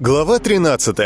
Глава 13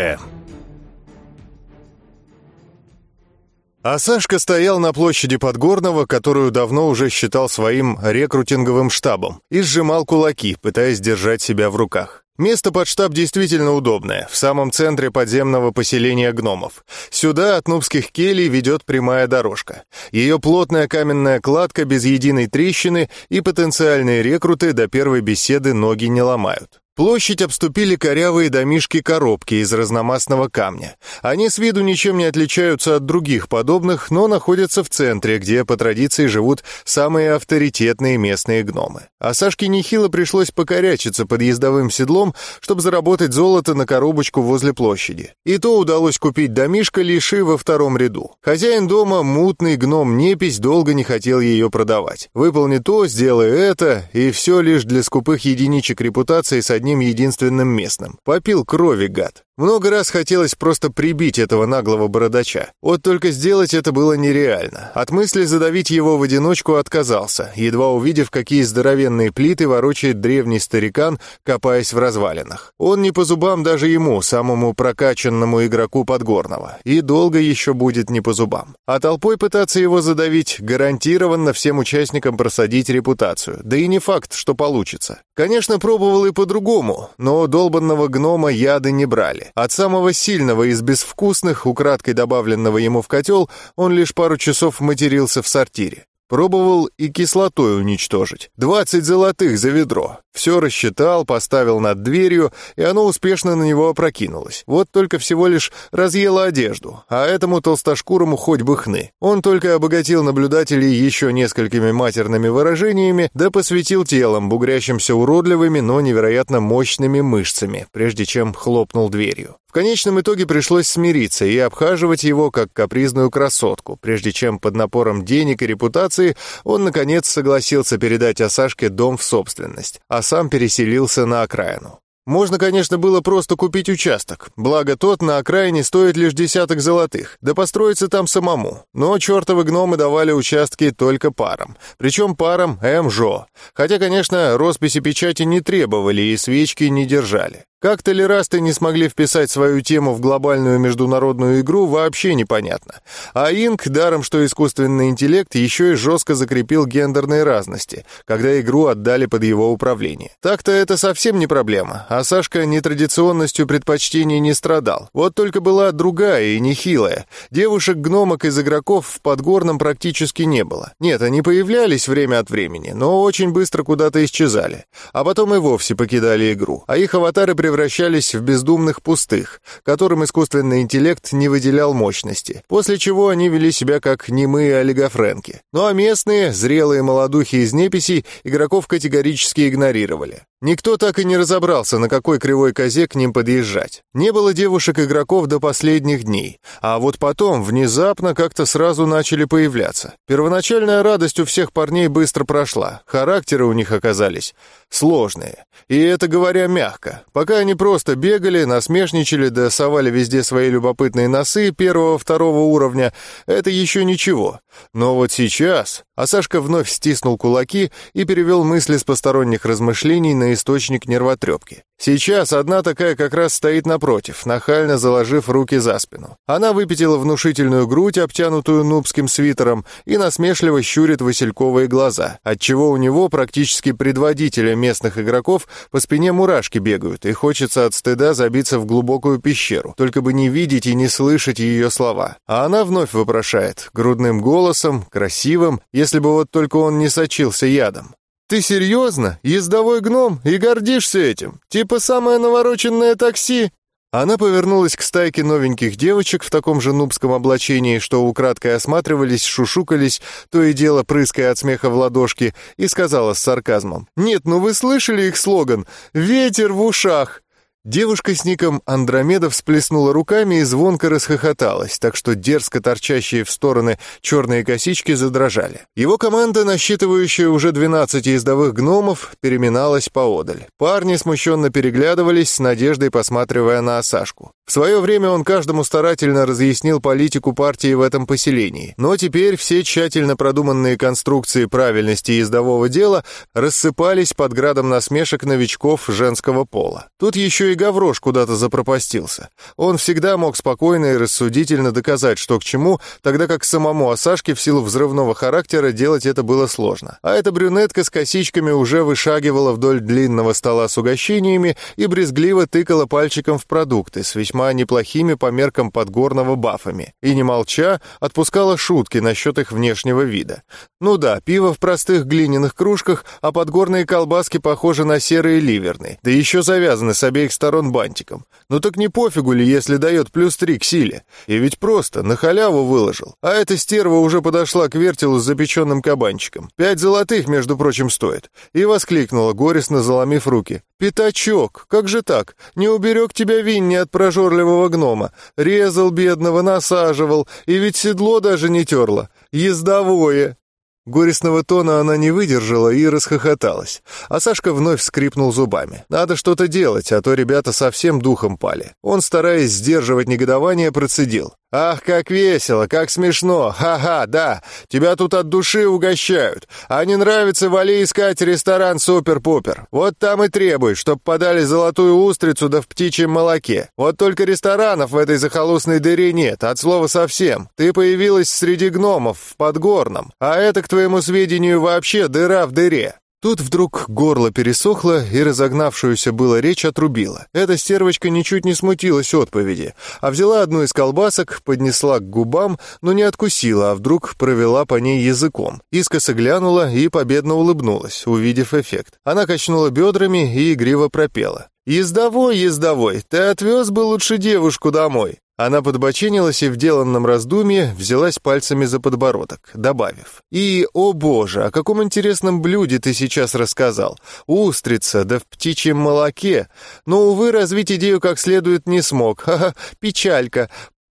А Сашка стоял на площади Подгорного, которую давно уже считал своим рекрутинговым штабом, и сжимал кулаки, пытаясь держать себя в руках. Место под штаб действительно удобное, в самом центре подземного поселения гномов. Сюда от нубских келей ведет прямая дорожка. Ее плотная каменная кладка без единой трещины и потенциальные рекруты до первой беседы ноги не ломают. Площадь обступили корявые домишки-коробки из разномастного камня. Они с виду ничем не отличаются от других подобных, но находятся в центре, где по традиции живут самые авторитетные местные гномы. А Сашке нехило пришлось покорячиться под ездовым седлом, чтобы заработать золото на коробочку возле площади. И то удалось купить домишко лишь во втором ряду. Хозяин дома, мутный гном-непись, долго не хотел ее продавать. Выполни то, сделай это, и все лишь для скупых единичек репутации с одним единственным местным. Попил крови, гад. Много раз хотелось просто прибить этого наглого бородача. Вот только сделать это было нереально. От мысли задавить его в одиночку отказался, едва увидев, какие здоровенные плиты ворочает древний старикан, копаясь в развалинах. Он не по зубам даже ему, самому прокачанному игроку Подгорного, и долго еще будет не по зубам. А толпой пытаться его задавить гарантированно всем участникам просадить репутацию, да и не факт, что получится. Конечно, пробовал и по-другому, но долбанного гнома яды не брали деле. От самого сильного из безвкусных, украдкой добавленного ему в котел, он лишь пару часов матерился в сортире. Пробовал и кислотой уничтожить. Двадцать золотых за ведро. Все рассчитал, поставил над дверью, и оно успешно на него опрокинулось. Вот только всего лишь разъело одежду, а этому толстошкурому хоть бы хны. Он только обогатил наблюдателей еще несколькими матерными выражениями, да посветил телом, бугрящимся уродливыми, но невероятно мощными мышцами, прежде чем хлопнул дверью. В конечном итоге пришлось смириться и обхаживать его как капризную красотку, прежде чем под напором денег и репутации он, наконец, согласился передать Осашке дом в собственность, а сам переселился на окраину. Можно, конечно, было просто купить участок, благо тот на окраине стоит лишь десяток золотых, да построиться там самому. Но чертовы гномы давали участки только парам, причем парам МЖО. Хотя, конечно, росписи печати не требовали и свечки не держали. Как толерасты не смогли вписать свою тему в глобальную международную игру, вообще непонятно. А Инк, даром что искусственный интеллект, еще и жестко закрепил гендерные разности, когда игру отдали под его управление. Так-то это совсем не проблема, а Сашка нетрадиционностью предпочтений не страдал. Вот только была другая и нехилая. Девушек-гномок из игроков в Подгорном практически не было. Нет, они появлялись время от времени, но очень быстро куда-то исчезали. А потом и вовсе покидали игру. А их аватары превращались превращались в бездумных пустых, которым искусственный интеллект не выделял мощности, после чего они вели себя как немые олигофренки. Ну а местные, зрелые молодухи из неписей, игроков категорически игнорировали. Никто так и не разобрался, на какой кривой козе к ним подъезжать. Не было девушек-игроков до последних дней, а вот потом внезапно как-то сразу начали появляться. Первоначальная радость у всех парней быстро прошла, характеры у них оказались сложные. И это говоря мягко. Пока они просто бегали, насмешничали да совали везде свои любопытные носы первого-второго уровня, это еще ничего. Но вот сейчас... А Сашка вновь стиснул кулаки и перевел мысли с посторонних размышлений на источник нервотрепки. Сейчас одна такая как раз стоит напротив, нахально заложив руки за спину. Она выпятила внушительную грудь, обтянутую нубским свитером, и насмешливо щурит васильковые глаза, отчего у него, практически предводителя местных игроков, по спине мурашки бегают, и хочется от стыда забиться в глубокую пещеру, только бы не видеть и не слышать ее слова. А она вновь вопрошает, грудным голосом, красивым, если бы вот только он не сочился ядом. «Ты серьезно? Ездовой гном? И гордишься этим? Типа самое навороченное такси?» Она повернулась к стайке новеньких девочек в таком же нубском облачении, что украдкой осматривались, шушукались, то и дело прыская от смеха в ладошки, и сказала с сарказмом. «Нет, ну вы слышали их слоган? Ветер в ушах!» Девушка с ником Андромеда всплеснула руками и звонко расхохоталась, так что дерзко торчащие в стороны черные косички задрожали. Его команда, насчитывающая уже 12 ездовых гномов, переминалась поодаль. Парни смущенно переглядывались, с надеждой посматривая на Осашку. В свое время он каждому старательно разъяснил политику партии в этом поселении, но теперь все тщательно продуманные конструкции правильности ездового дела рассыпались под градом насмешек новичков женского пола. Тут еще и Гаврош куда-то запропастился. Он всегда мог спокойно и рассудительно доказать, что к чему, тогда как самому Осашке в силу взрывного характера делать это было сложно. А эта брюнетка с косичками уже вышагивала вдоль длинного стола с угощениями и брезгливо тыкала пальчиком в продукты с весьма неплохими по меркам подгорного бафами. И, не молча, отпускала шутки насчет их внешнего вида. Ну да, пиво в простых глиняных кружках, а подгорные колбаски похожи на серые ливерные, да еще завязаны с обеих сторон бантиком. Ну так не пофигу ли, если дает плюс три к силе? И ведь просто, на халяву выложил. А эта стерва уже подошла к вертелу с запеченным кабанчиком. Пять золотых, между прочим, стоит. И воскликнула, горестно заломив руки. «Пятачок, как же так? Не уберег тебя Винни от прожорливого гнома. Резал бедного, насаживал, и ведь седло даже не терло. Ездовое!» Горестного тона она не выдержала и расхохоталась. А Сашка вновь скрипнул зубами. «Надо что-то делать, а то ребята совсем духом пали». Он, стараясь сдерживать негодование, процедил. «Ах, как весело, как смешно! Ха-ха, да! Тебя тут от души угощают. А не нравится, вали искать ресторан «Супер-пупер». Вот там и требуй, чтоб подали золотую устрицу да в птичьем молоке. Вот только ресторанов в этой захолустной дыре нет, от слова совсем. Ты появилась среди гномов, в Подгорном. А это, к твоему сведению, вообще дыра в дыре. Тут вдруг горло пересохло, и разогнавшуюся было речь отрубила. Эта стервочка ничуть не смутилась отповеди, а взяла одну из колбасок, поднесла к губам, но не откусила, а вдруг провела по ней языком. Искоса глянула и победно улыбнулась, увидев эффект. Она качнула бедрами и игриво пропела. «Ездовой, ездовой, ты отвез бы лучше девушку домой». Она подбоченилась и в деланном раздумье взялась пальцами за подбородок, добавив. «И, о боже, о каком интересном блюде ты сейчас рассказал! Устрица, да в птичьем молоке! Но, увы, развить идею как следует не смог. Ха-ха, печалька!»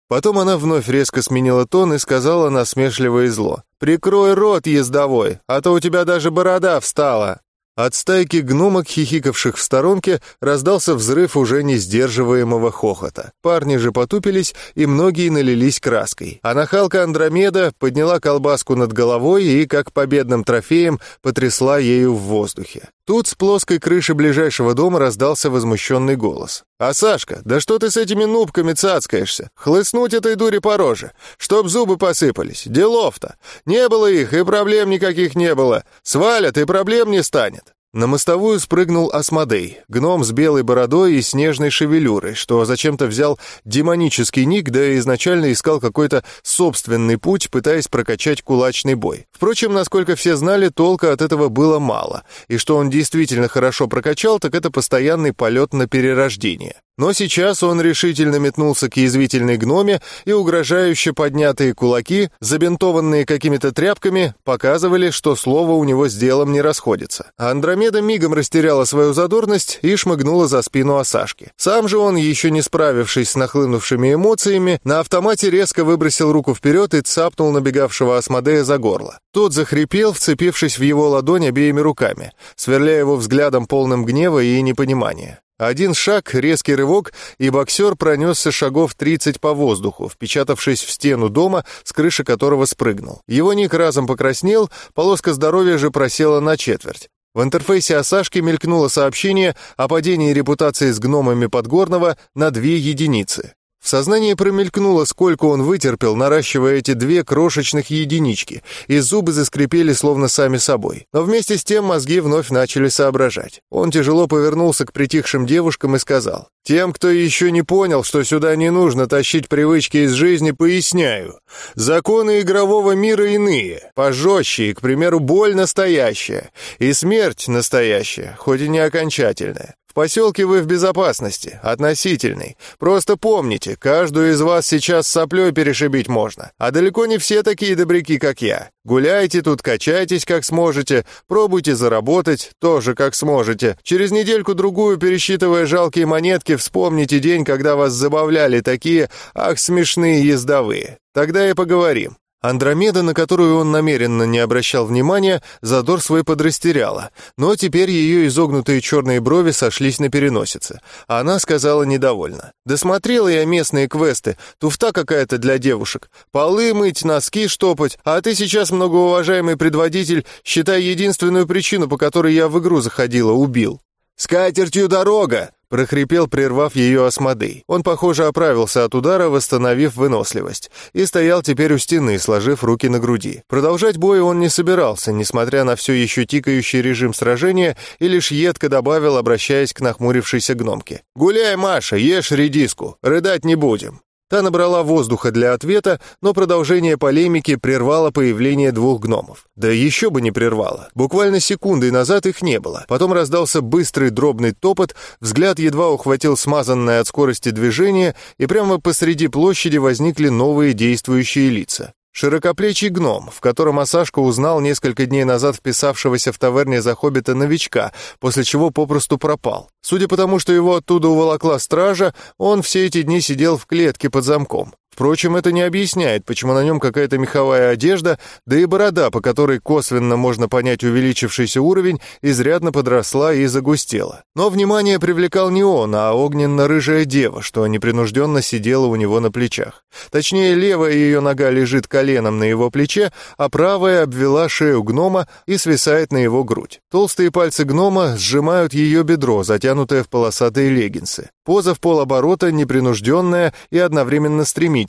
Потом она вновь резко сменила тон и сказала насмешливо и зло. «Прикрой рот, ездовой, а то у тебя даже борода встала!» От стайки гномок, хихикавших в сторонке, раздался взрыв уже не сдерживаемого хохота. Парни же потупились, и многие налились краской. А нахалка Андромеда подняла колбаску над головой и, как победным трофеем, потрясла ею в воздухе. Тут с плоской крыши ближайшего дома раздался возмущенный голос. «А, Сашка, да что ты с этими нубками цацкаешься? Хлыстнуть этой дуре по роже, чтоб зубы посыпались. Делов-то. Не было их, и проблем никаких не было. Свалят, и проблем не станет». На мостовую спрыгнул Асмодей, гном с белой бородой и снежной шевелюрой, что зачем-то взял демонический ник, да и изначально искал какой-то собственный путь, пытаясь прокачать кулачный бой. Впрочем, насколько все знали, толка от этого было мало, и что он действительно хорошо прокачал, так это постоянный полет на перерождение. Но сейчас он решительно метнулся к язвительной гноме, и угрожающе поднятые кулаки, забинтованные какими-то тряпками, показывали, что слово у него с делом не расходится. Андромеда мигом растеряла свою задорность и шмыгнула за спину Осашки. Сам же он, еще не справившись с нахлынувшими эмоциями, на автомате резко выбросил руку вперед и цапнул набегавшего Асмодея за горло. Тот захрипел, вцепившись в его ладонь обеими руками, сверляя его взглядом полным гнева и непонимания. Один шаг, резкий рывок, и боксер пронесся шагов 30 по воздуху, впечатавшись в стену дома, с крыши которого спрыгнул. Его ник разом покраснел, полоска здоровья же просела на четверть. В интерфейсе Осашки мелькнуло сообщение о падении репутации с гномами Подгорного на две единицы. В сознании промелькнуло, сколько он вытерпел, наращивая эти две крошечных единички, и зубы заскрипели словно сами собой. Но вместе с тем мозги вновь начали соображать. Он тяжело повернулся к притихшим девушкам и сказал, «Тем, кто еще не понял, что сюда не нужно тащить привычки из жизни, поясняю. Законы игрового мира иные, пожестче и, к примеру, боль настоящая, и смерть настоящая, хоть и не окончательная поселке вы в безопасности, относительной. Просто помните, каждую из вас сейчас соплей перешибить можно. А далеко не все такие добряки, как я. Гуляйте тут, качайтесь как сможете, пробуйте заработать тоже как сможете. Через недельку-другую, пересчитывая жалкие монетки, вспомните день, когда вас забавляли такие, ах, смешные ездовые. Тогда и поговорим. Андромеда, на которую он намеренно не обращал внимания, задор свой подрастеряла, но теперь ее изогнутые черные брови сошлись на переносице. Она сказала недовольно. «Да смотрела я местные квесты, туфта какая-то для девушек. Полы мыть, носки штопать, а ты сейчас, многоуважаемый предводитель, считай единственную причину, по которой я в игру заходила, убил». «С катертью дорога!» — прохрипел, прервав ее осмодей. Он, похоже, оправился от удара, восстановив выносливость, и стоял теперь у стены, сложив руки на груди. Продолжать бой он не собирался, несмотря на все еще тикающий режим сражения, и лишь едко добавил, обращаясь к нахмурившейся гномке. «Гуляй, Маша, ешь редиску, рыдать не будем». Та набрала воздуха для ответа, но продолжение полемики прервало появление двух гномов. Да еще бы не прервало. Буквально секундой назад их не было. Потом раздался быстрый дробный топот, взгляд едва ухватил смазанное от скорости движение, и прямо посреди площади возникли новые действующие лица. Широкоплечий гном, в котором Асашка узнал несколько дней назад вписавшегося в таверне за хоббита новичка, после чего попросту пропал. Судя по тому, что его оттуда уволокла стража, он все эти дни сидел в клетке под замком. Впрочем, это не объясняет, почему на нем какая-то меховая одежда, да и борода, по которой косвенно можно понять увеличившийся уровень, изрядно подросла и загустела. Но внимание привлекал не он, а огненно-рыжая дева, что непринужденно сидела у него на плечах. Точнее, левая ее нога лежит коленом на его плече, а правая обвела шею гнома и свисает на его грудь. Толстые пальцы гнома сжимают ее бедро, затянутое в полосатые леггинсы. Поза в полоборота, непринужденная и одновременно стремительная.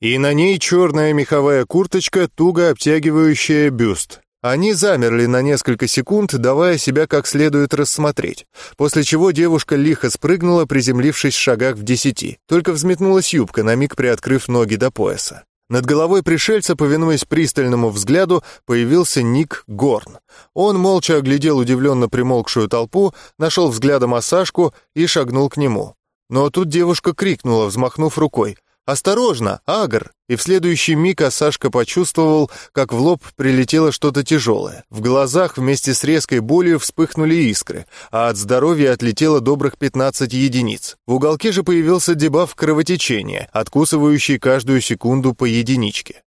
И на ней черная меховая курточка, туго обтягивающая бюст. Они замерли на несколько секунд, давая себя как следует рассмотреть, после чего девушка лихо спрыгнула, приземлившись в шагах в десяти. Только взметнулась юбка, на миг приоткрыв ноги до пояса. Над головой пришельца, повинуясь пристальному взгляду, появился Ник Горн. Он молча оглядел удивленно примолкшую толпу, нашел взглядом Осашку и шагнул к нему. Но тут девушка крикнула, взмахнув рукой. «Осторожно, Агр!» И в следующий миг Осашка почувствовал, как в лоб прилетело что-то тяжелое. В глазах вместе с резкой болью вспыхнули искры, а от здоровья отлетело добрых 15 единиц. В уголке же появился дебаф кровотечения, откусывающий каждую секунду по единичке.